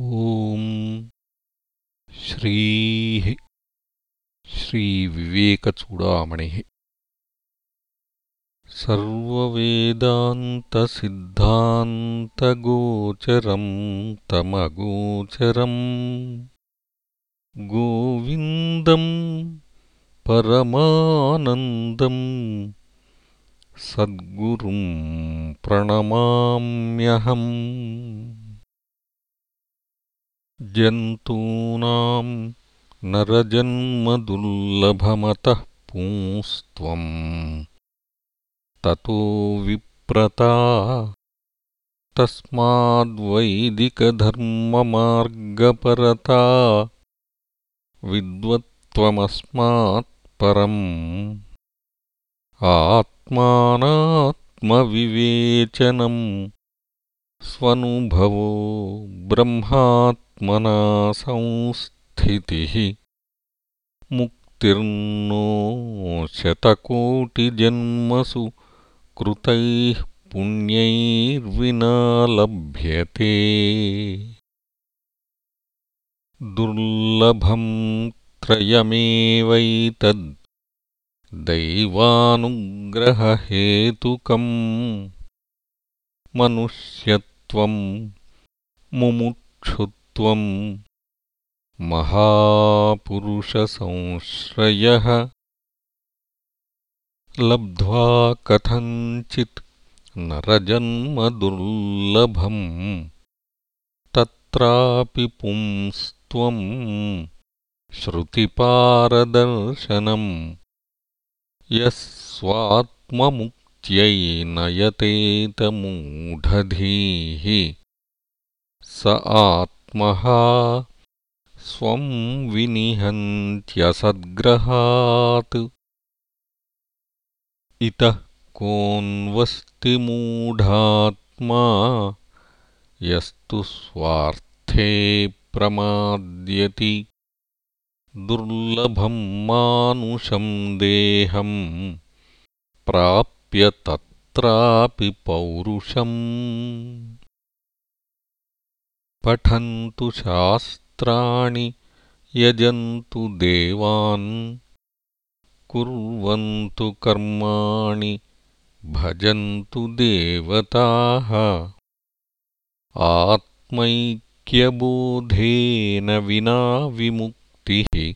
ॐ श्रीः श्रीविवेकचूडामणिः सर्ववेदान्तसिद्धान्तगोचरं तमगोचरम् गोविन्दं परमानन्दम् सद्गुरुं प्रणमाम्यहम् जन्तूनां नरजन्मदुर्लभमतः पुंस्त्वम् ततो विप्रता तस्माद्वैदिकधर्ममार्गपरता विद्वत्त्वमस्मात्परम् आत्मानात्मविवेचनम् स्वनुभवो ब्रह्मात् मना संस्थितिः मुक्तिर्नो शतकोटिजन्मसु कृतैः पुण्यैर्विना लभ्यते दुर्लभं त्रयमेवैतद् दैवानुग्ररहेतुकम् मनुष्यत्वं महापुरुषसंश्रयः। लब्ध्वा कथञ्चित् नरजन्मदुर्लभम् तत्रापि पुंस्त्वं श्रुतिपारदर्शनम्। यः स्वात्ममुक्त्यै नयतेतमूढधीः स आत्मः स्वं विनिहन्त्यसद्ग्रहात्। इतः कोऽन्वस्तिमूढात्मा यस्तु स्वार्थे प्रमाद्यति। दुर्लभं मानुषं देहं प्राप्य तत्रापि पौरुषम् पठन्तु शास्त्राणि यजन्तु देवान् कुर्वन्तु कर्माणि भजन्तु देवताः। आत्मैक्यबोधेन विना विमुक्तिः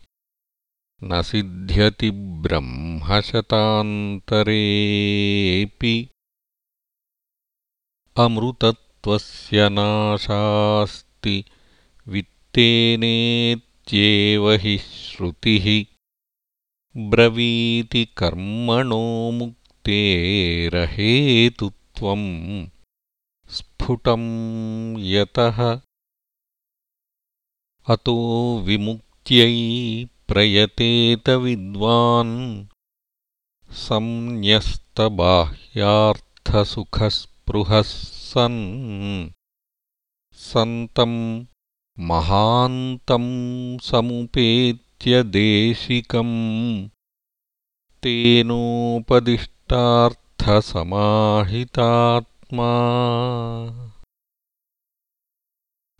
न सिद्ध्यति ब्रह्मशतान्तरेऽपि। अमृत त्वस्य नाशास्ति। वित्तेनेत्येव हि श्रुतिः। ब्रवीति कर्मणो मुक्तेरहेतुत्वम् स्फुटं यतः। अतो विमुक्त्यै प्रयतेतविद्वान् संन्यस्तबाह्यार्थसुखस्पृहः सन् सन्तं महान्तं समुपेत्यदेशिकम् तेनोपदिष्टार्थसमाहितात्मा।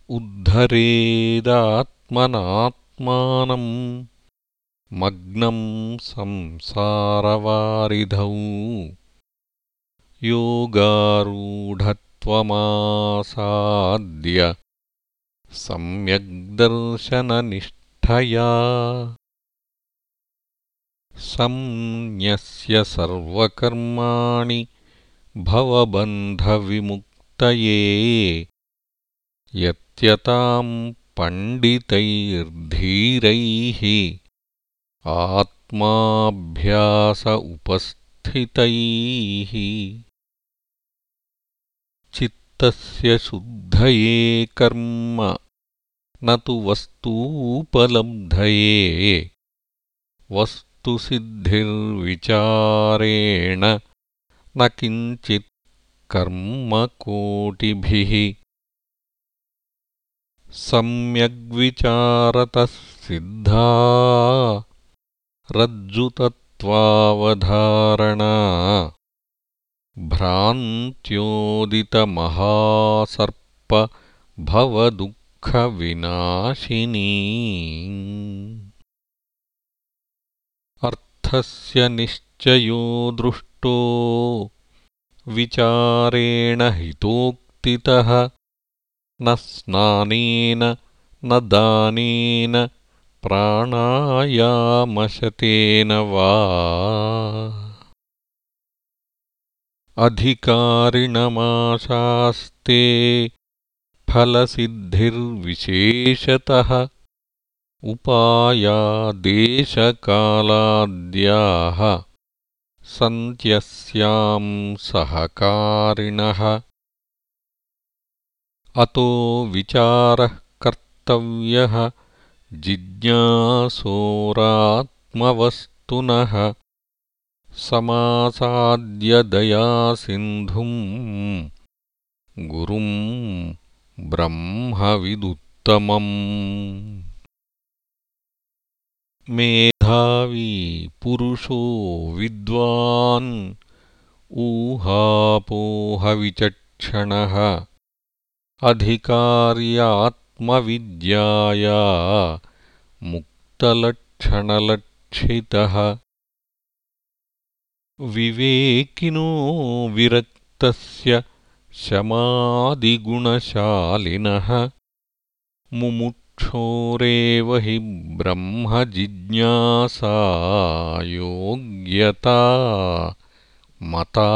उद्धरेदात्मनात्मानम् मग्नं संसारवारिधौ। योगारूढ त्वमासाद्य सम्यग्दर्शननिष्ठया संन्यस्य सर्वकर्माणि भवबन्धविमुक्तये यत्यतां पण्डितैर्धीरैः आत्माभ्यास उपस्थितैः चित्तस्य शुद्धये कर्म। न तु वस्तूपलब्धये वस्तुसिद्धिर्विचारेण न किञ्चित् कर्मकोटिभिः सम्यग्विचारतः सिद्धा रज्जुतत्वावधारणा भ्रान्त्योदितमहासर्पभवदुःखनाशना दुःखविनाशिनी अर्थस्य निश्चयो दृष्टो विचारेण हितोक्तितः। न स्नानेन न दानेन प्राणायामशतेन वा अधिकारिणमाशास्ते फलसिद्धिर्विशेषतः उपायादेशकालाद्याः सन्त्यस्यां सहकारिणः। अतो विचारः कर्तव्यः जिज्ञासोरात्मवस्तुनः समासाद्यदयासिन्धुम् गुरुम् ब्रह्मविदुत्तमम्। मेधावी पुरुषो विद्वान् ऊहापोहविचक्षणः। अधिकार्यात्मविद्याया मुक्तलक्षणलक्षितः विवेकिनो विरक्तस्य शमादिगुणशालिनः। मुमुक्षोरेव हि ब्रह्मजिज्ञासा योग्यता मता।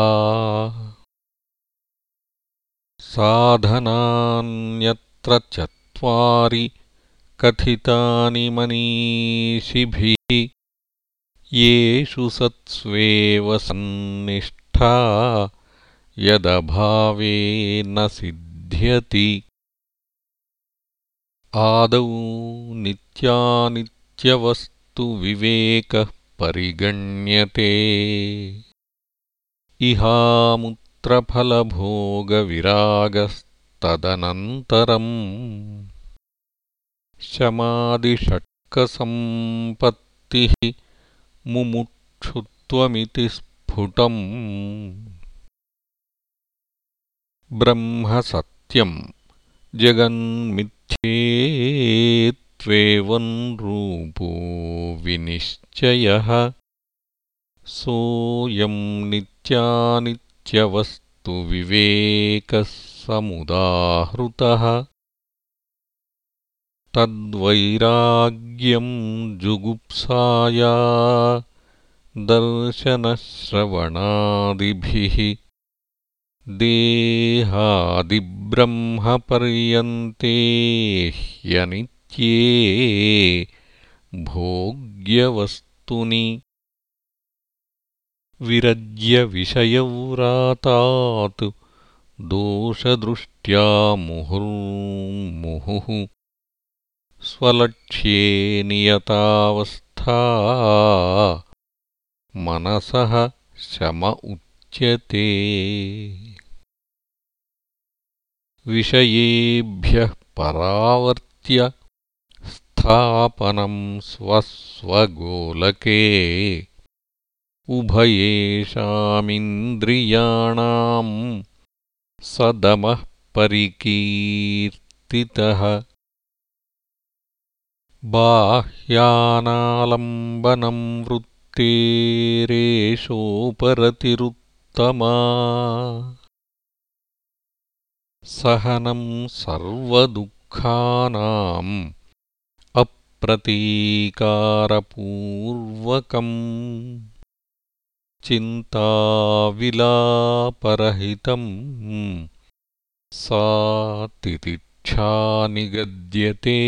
साधनान्यत्र चत्वारि कथितानि मनीषिभिः येषु सत्स्वेव सन्निष्ठा यदभावे न सिद्ध्यति। आदौ नित्यानित्यवस्तुविवेकः परिगण्यते। इहामुत्रफलभोगविरागस्तदनन्तरम् शमादिषट्कसम्पत्तिः मुमुक्षुत्वमिति स्फुटम् ब्रह्म सत्यम् जगन्मिथ्येत्वेवम् रूपो विनिश्चयः सोऽयम् नित्यानित्यवस्तुविवेकः समुदाहृतः तद्वैराग्यम् जुगुप्साया दर्शनश्रवणादिभिः देहादिब्रह्मपर्यन्ते ह्यनित्ये भोग्यवस्तुनि। विरज्यविषयव्रातात् दोषदृष्ट्या मुहुर्मुहुः स्वलक्ष्ये नियतावस्था मनसः शम उच्यते। विषयेभ्यः परावर्त्य स्थापनं स्वस्वगोलके। उभयेषामिन्द्रियाणाम् सदमः परिकीर्तितः बाह्यानालम्बनं वृत्तेरेषोपरतिरुत्तमा सहनं सर्वदुःखानाम् अप्रतीकारपूर्वकम्। चिन्ताविलापरहितम् सा तितिक्षा निगद्यते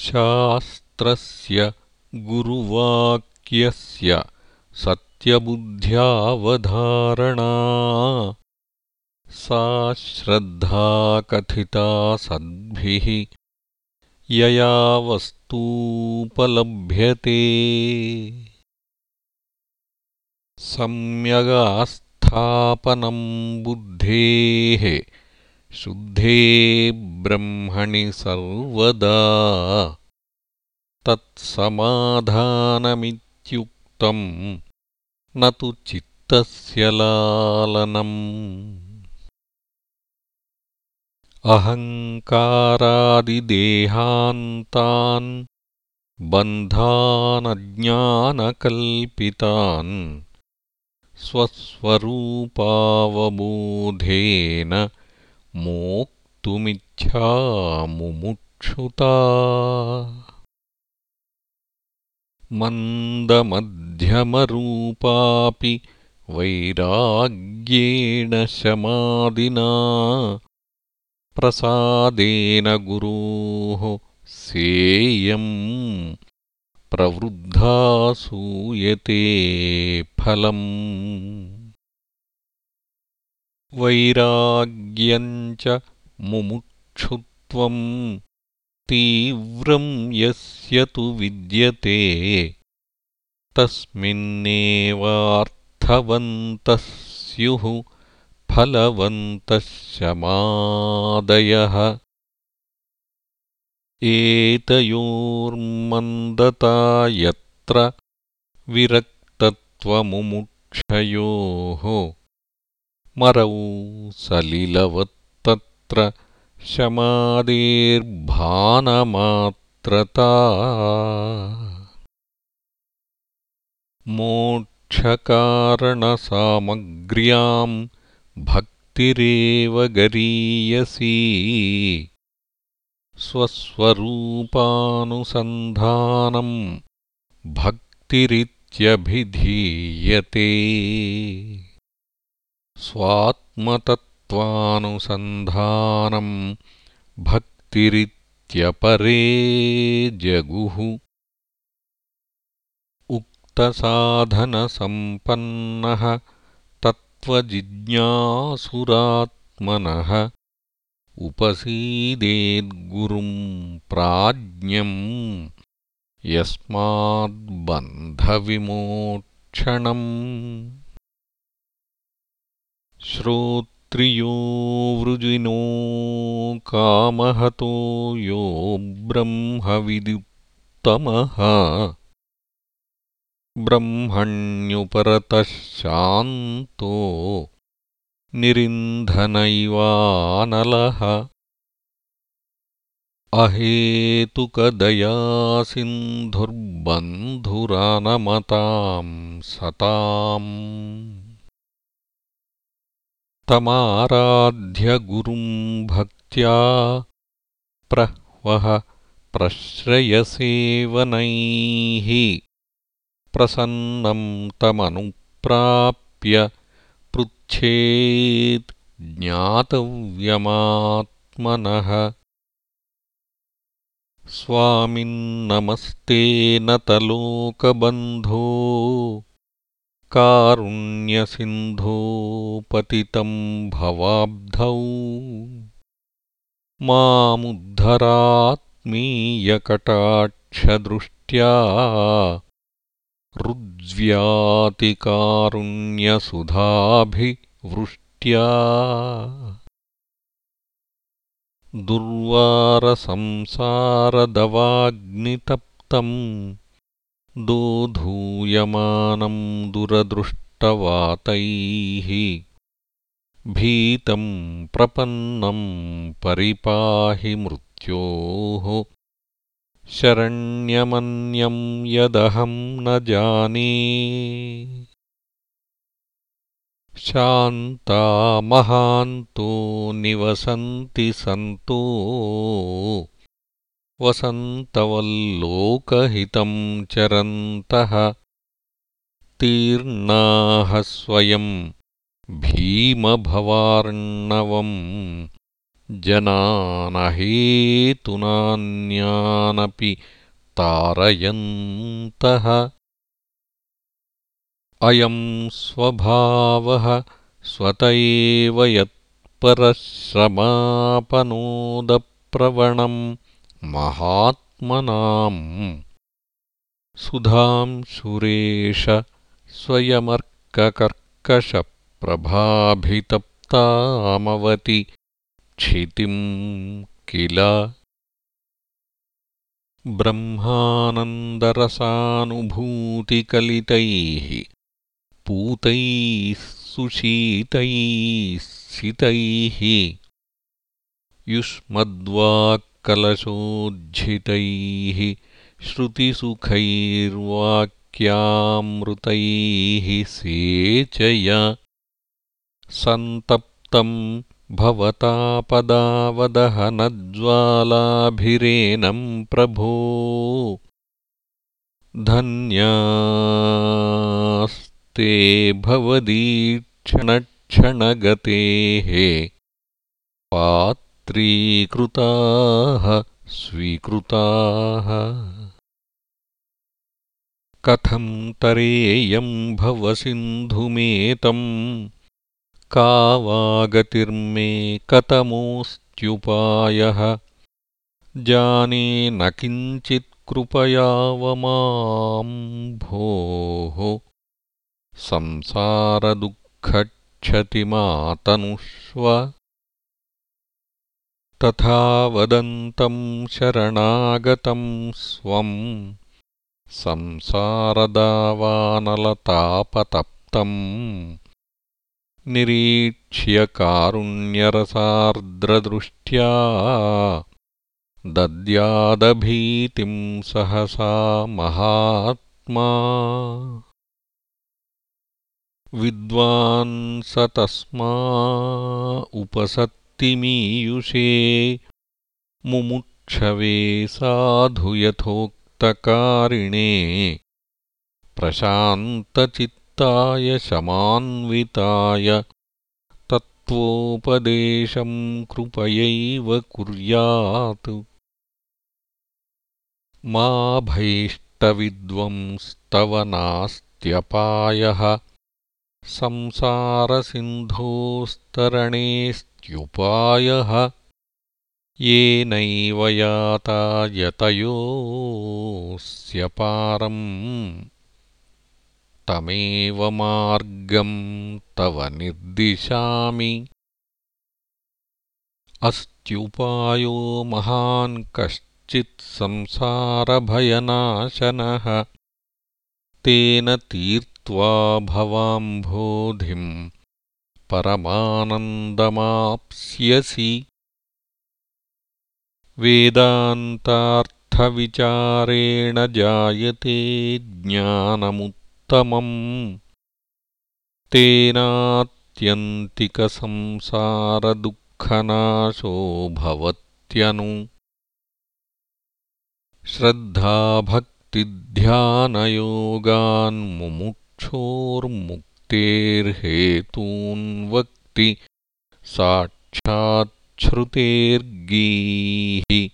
शास्त्रस्य गुरुवाक्यस्य सत्यबुद्ध्यावधारणा। सा श्रद्धा कथिता सद्भिः यया वस्तूपलभ्यते। सम्यगास्थापनं बुद्धेः शुद्धे ब्रह्मणि सर्वदा। तत्समाधानमित्युक्तम् न तु चित्तस्य लालनम्। अहङ्कारादिदेहान्तान् बन्धानज्ञानकल्पितान् स्वस्वरूपावबोधेन मोक्तुमिच्छामुमुक्षुता मन्दमध्यमरूपापि वैराग्येण शमादिना। प्रसादेन गुरोः सेयम् प्रवृद्धा सूयते फलम् वैराग्यम् च मुमुक्षुत्वम् तीव्रम् यस्य तु विद्यते। तस्मिन्नेवार्थवन्तः स्युः फलवन्तः शमादयः एतयोर्मन्दता यत्र विरक्तत्वमुमुक्षयोः मरौ सलिलवत्तत्र शमादेर्भानमात्रता। मोक्षकारणसामग्र्याम् भक्तिरेव गरीयसी। स्वस्वरूपानुसन्धानम् भक्तिरित्यभिधीयते स्वात्मतत्त्वानुसन्धानम् भक्तिरित्यपरे जगुः। उक्तसाधनसम्पन्नः तत्त्वजिज्ञासुरात्मनः उपसीदेद्गुरुम् प्राज्ञम् यस्माद्बन्धविमोक्षणम् श्रोत्रियो वृजिनो कामहतो यो ब्रह्मविदुत्तमः। ब्रह्मण्युपरतः शान्तो निरिन्धनैवानलः। अहेतुकदयासिन्धुर्बन्धुरानमताम् सताम् तमाराध्यगुरुम् भक्त्या प्रह्वः प्रश्रयसेवनैः प्रसन्नं तमनुप्राप्य पृच्छेत् ज्ञातव्यमात्मनः। स्वामिन्नमस्ते नतलोकबन्धो कारुण्यसिन्धो पतितं भवाब्धौ। मामुद्धरात्मीयकटाक्षदृष्ट्या रुज्व्यातिकारुण्यसुधाभिवृष्ट्या। दुर्वारसंसारदवाग्नितप्तम् दोधूयमानं दुरदृष्टवातैः भीतं प्रपन्नं परिपाहि मृत्योः शरण्यमन्यं यदहं न जाने। शान्ता महान्तो निवसन्ति सन्तो वसन्तवल्लोकहितं चरन्तः तीर्णाः स्वयं भीमभवार्णवम् जनानहेतुनान्यानपि तारयन्तः। अयं स्वभावः स्वत एव यत्परश्रमापनोदप्रवणम् महात्मनाम्। सुधांशुरेश स्वयमर्ककर्कशप्रभाभितप्तामवति। क्षितिम् किल। ब्रह्मानन्दरसानुभूतिकलितैः पूतैः सुशीतैः सितैः युष्मद्वाक्कलशोज्झितैः श्रुतिसुखैर्वाक्यामृतैः सेचय। सन्तप्तम् भवतापदावदहनज्वालाभिरेनम् प्रभो। धन्यास्ते भवदीक्षणक्षणगतेः पात्रीकृताः स्वीकृताः। कथं तरेयं भवसिन्धुमेतम् का वागतिर्मे कतमोऽस्त्युपायः? जाने न किञ्चित्कृपयावमां भोः। संसारदुःखक्षतिमातनुष्व तथा वदन्तं शरणागतं स्वम् संसारदावानलतापतप्तम् निरीक्ष्य कारुण्यरसार्द्रदृष्ट्या। दद्यादभीतिं सहसा महात्मा। विद्वान् स तस्मा उपसत्तिमीयुषे मुमुक्षवे साधुयथोक्तकारिणे प्रशान्तचित्ताय शमान्विताय तत्त्वोपदेशं कृपयैव कुर्यात्। मा भैष्टविद्वंस्तव नास्त्यपायः संसारसिन्धोस्तरणेऽस्त्युपायः येनैव याता यतयोऽस्य पारम् तमेव मार्गम् तव निर्दिशामि। अस्त्युपायो महान् कश्चित्संसारभयनाशनः तेन तीर्त्वा भवाम्भोधिम् परमानन्दमाप्स्यसि। वेदान्तार्थविचारेण जायते ज्ञानमुत्तमम्। तेनात्यन्तिकसंसारदुःखनाशो भवत्यनु श्रद्धाभक्तिध्यानयोगान्मुमुक्षोर्मुक्तेर्हेतून्वक्ति साक्षाच्छ्रुतेर्गीः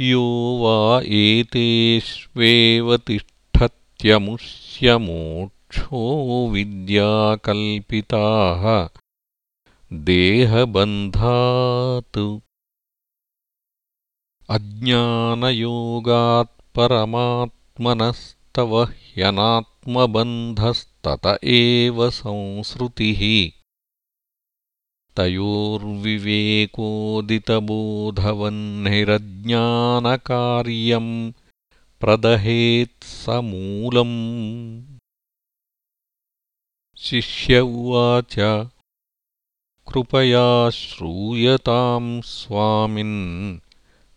यो वा एतेष्वेव तिष्ठत्यमुष्यमोक्षो विद्याकल्पिताः देहबन्धात्। अज्ञानयोगात्परमात्मनस्तव ह्यनात्मबन्धस्तत एव संसृतिः। तयोर्विवेकोदितबोधवह्निरज्ञानकार्यम् प्रदहेत्समूलम्। शिष्य उवाच कृपया श्रूयतां स्वामिन्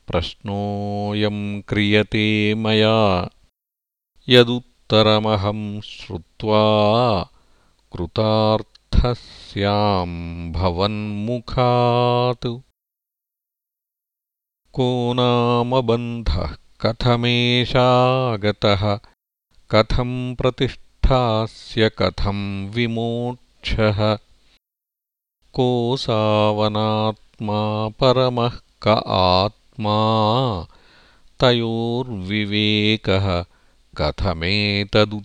प्रश्नोऽयं क्रियते मया यदुत्तरमहं श्रुत्वा कृतार्थः स्यां भवन्मुखात्। को नाम बन्धः कथमेषागतः? कथं प्रतिष्ठास्य कथं विमोक्षः? कोऽसावनात्मा परमः क आत् तयोर्विवेकः कथमेतदुच्यताम्